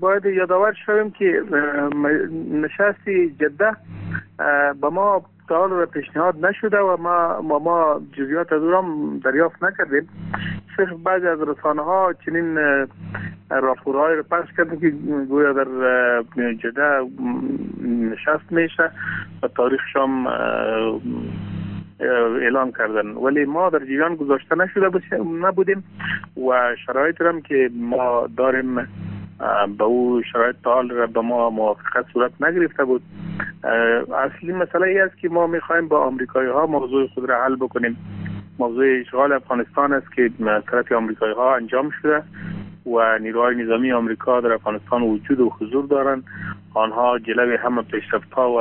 باید یادآور شویم که نشست جده به ما تا را پیشنهاد نشده و ما ما, ما جزئیات از هم دریافت نکردیم. صرف بعضی از رسانه ها چنین راپورهای رو پخش کردن که گویا در جده نشست میشه و تاریخ شام اعلام کردن. ولی ما در جریان گذاشته نشده نبودیم و شرایط هم که ما داریم به او شرایط حال را به ما موافقت صورت نگرفته بود. اصلی مسئله ای است که ما می‌خوایم با آمریکایی ها موضوع خود را حل بکنیم. موضوع اشغال افغانستان است که طرف آمریکایی ها انجام شده و نیروهای نظامی آمریکا در افغانستان وجود و حضور دارند. آنها جلوی همه پیشرفت ها و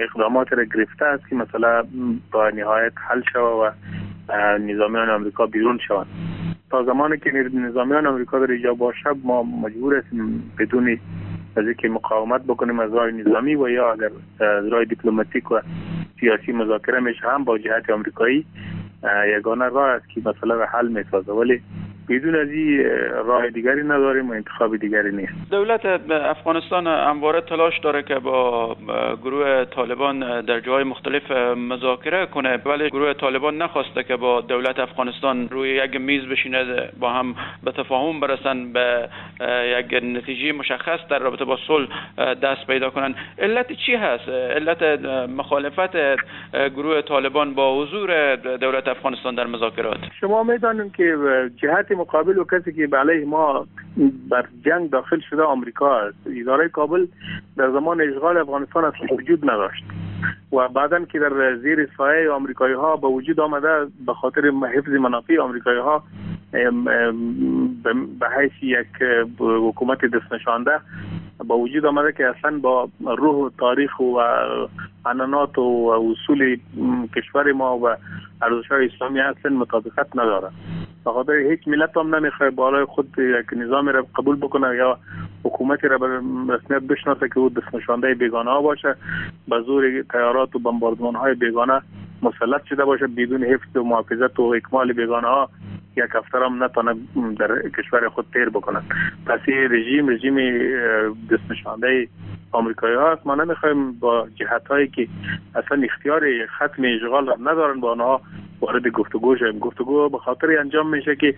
اقدامات را گرفته است که مثلا با نهایت حل شود و نظامیان آمریکا بیرون شوند. تا زمانی که نظامیان آمریکا در اینجا باشه ما مجبور هستیم بدون از اینکه مقاومت بکنیم از راه نظامی و یا اگر از راه دیپلماتیک و سیاسی مذاکره میشه هم با جهت آمریکایی یگانه راه است که مسئله را حل می‌سازه. ولی بدون از این راه دیگری نداریم و انتخاب دیگری نیست. دولت افغانستان همواره تلاش داره که با گروه طالبان در جای مختلف مذاکره کنه. ولی گروه طالبان نخواسته که با دولت افغانستان روی یک میز بشینه با هم به تفاهم برسن به یک نتیجه مشخص در رابطه با صلح دست پیدا کنن. علت چی هست؟ علت مخالفت گروه طالبان با حضور دولت افغانستان در مذاکرات. شما می‌دانید که جهت مقابل و کسی که علیه ما بر جنگ داخل شده آمریکا است. اداره کابل در زمان اشغال افغانستان اصلا وجود نداشت و بعدا که در زیر سایه آمریکایی ها به وجود آمده به خاطر حفظ منافع آمریکایی ها به حیث یک حکومت دست نشانده با وجود آمده که اصلا با روح و تاریخ و عنانات و اصول کشور ما و ارزش های اسلامی اصلا مطابقت نداره بخاطر هیچ ملت هم نمی‌خواه بالای خود یک نظامی را قبول بکنه یا حکومتی را به رسمیت بشناسه که او دست بیگانه ها باشه به زور تیارات و بمباردمان های بیگانه مسلط شده باشه بدون حفظ و محافظت و اکمال بیگانه ها یک هفته هم نتانه در کشور خود تیر بکنن پس این رژیم رژیم دست آمریکایی ها است ما نمی‌خوایم با جهت هایی که اصلا اختیار ختم اشغال ندارن با آنها وارد گفتگو شویم گفتگو به خاطر انجام میشه که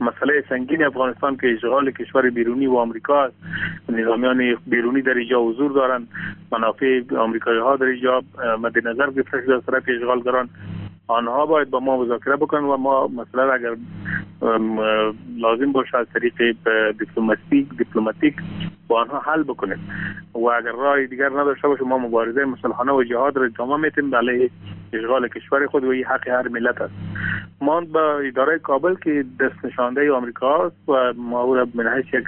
مسئله سنگین افغانستان که اشغال کشور بیرونی و آمریکا است. نظامیان بیرونی در اینجا حضور دارند منافع آمریکایی ها در اینجا مد نظر گرفته شده از طرف اشغالگران. آنها باید با ما مذاکره بکنن و ما مثلا اگر لازم باشه از طریق دیپلماتیک دیپلماتیک با آنها حل بکنیم و اگر راه دیگر نداشته باشه ما مبارزه مسلحانه و جهاد را ادامه میتیم علیه اشغال کشور خود و این حق هر ملت است. ما با اداره کابل که دست نشانده آمریکا است و ما او را حیث یک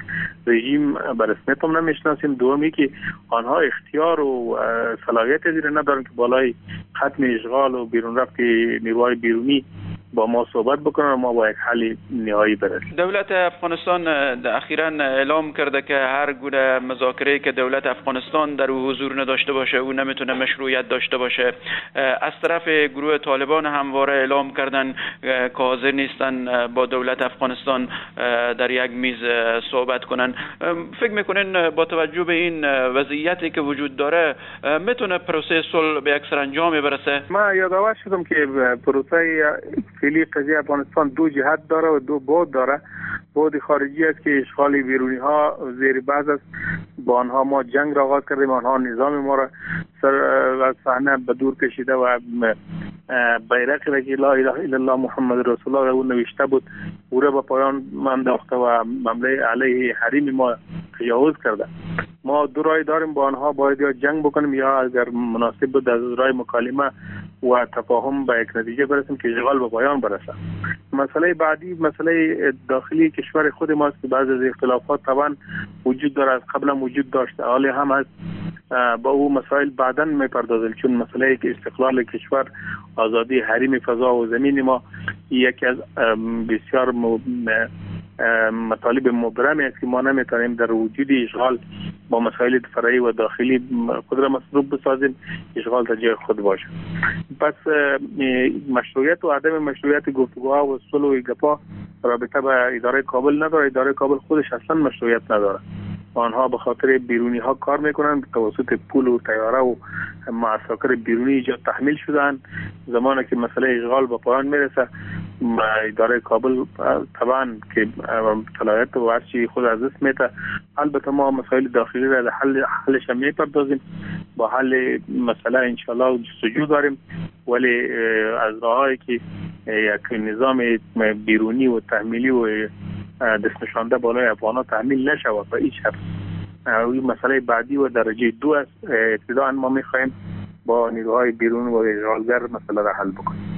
رژیم به رسمیت هم نمی‌شناسیم. دومی که آنها اختیار و صلاحیت زیر ندارن که بالای ختم اشغال و بیرون رفت نیروهای بیرونی با ما صحبت بکنن و ما با یک حل نهایی برسیم. دولت افغانستان اخیرا اعلام کرده که هر گونه مذاکره که دولت افغانستان در او حضور نداشته باشه او نمی‌تونه مشروعیت داشته باشه. از طرف گروه طالبان همواره اعلام کردن که حاضر نیستن با دولت افغانستان در یک میز صحبت کنن. فکر می‌کنین با توجه به این وضعیتی که وجود داره می‌تونه پروسه صلح به یک سرانجامی برسه؟ ما یادآور شدم که پروسه فعلی قضیه افغانستان دو جهت داره و دو بود داره. بود خارجی است که اشغال بیرونی ها زیر بعض است. با آنها ما جنگ را آغاز کردیم آنها نظام ما را سر و صحنه به دور کشیده و بیرق را که لا اله الا الله محمد رسول الله او نوشته بود او را به پایان انداخته و حمله علیه حریم ما تجاوز کرده. ما دو رای داریم با آنها باید یا جنگ بکنیم یا اگر مناسب بود از رای مکالمه و تفاهم به یک نتیجه برسیم که اشغال به پایان برسه. مسئله بعدی مسئله داخلی کشور خود ماست که بعض از اختلافات طبعا وجود داره از قبلا وجود داشته. حالی هم هست با او مسائل بعدا می‌پردازیم چون مسئله که استقلال کشور آزادی حریم فضا و زمین ما یکی از بسیار مطالب مبرمی است که ما نمی‌تونیم در وجود اشغال با مسائل فرعی و داخلی خود را مصروف بسازیم اشغال در جای خود باشه. پس مشروعیت و عدم مشروعیت گفتگوها و صلح و گپا رابطه به اداره کابل نداره. اداره کابل خودش اصلا مشروعیت نداره. آنها به خاطر بیرونی ها کار می‌کنند توسط پول و تیاره و معساکر بیرونی اینجا تحمیل شدن زمانی که مسئله اشغال به پایان می‌رسه اداره کابل طبعا که صلاحیت و هرچی خود از دست میته البته ما مسائل داخلی را حل حلش می‌پردازیم. با حل مسئله انشالله جستجو داریم. ولی از راهایی که یک نظام بیرونی و تحمیلی و دست نشانده بالای افغان تحمیل نشود و هیچ حد این مسئله بعدی و درجه دو است. ابتداعا ما می‌خواهیم با نیروهای بیرون و اشغالگر مسئله را حل بکنیم.